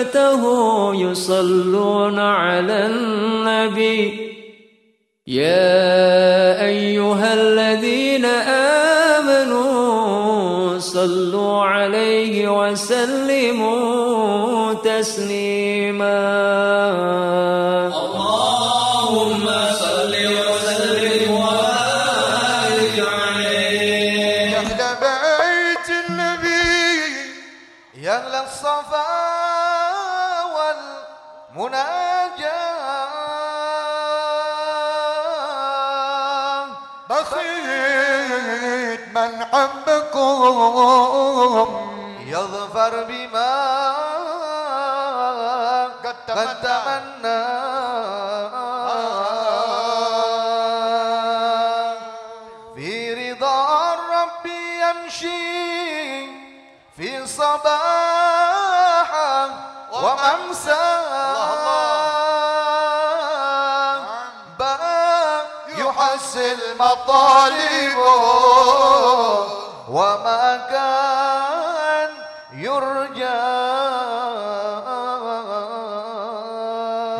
وملائكته يصلون على النبي. يا أيها الذين آمنوا صلوا عليه وسلموا تسليما. اللهم صل وسلم وبارك عليه. أهل بيت النبي يا أهل والمناجاة بخيت من حبكم يظفر بما قد تمنى. في رضا الرب يمشي في صباحا وممساه بقى يحسن مطالبه وما كان يرجى.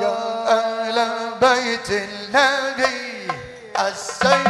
يا أهل بيت النبي السيد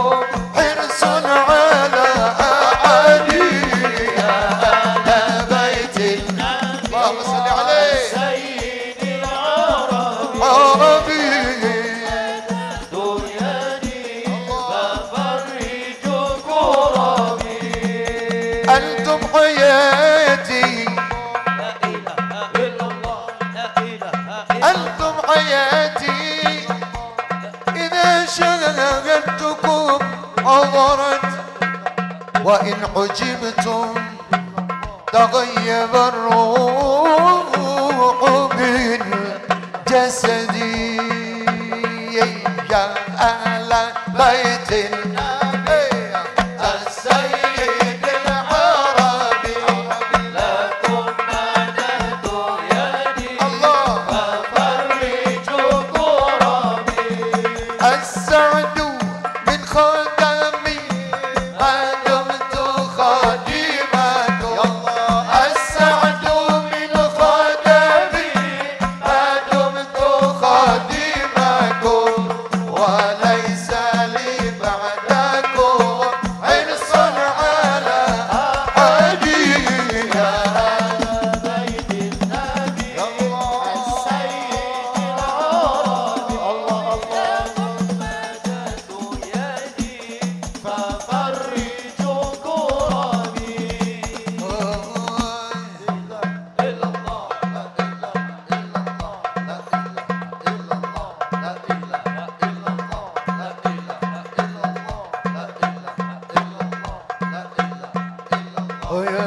أنتم حياتي. إذا شغلتكم عبرت وإن حجبتم تغيب الروح من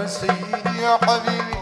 سيدي يا حبيبي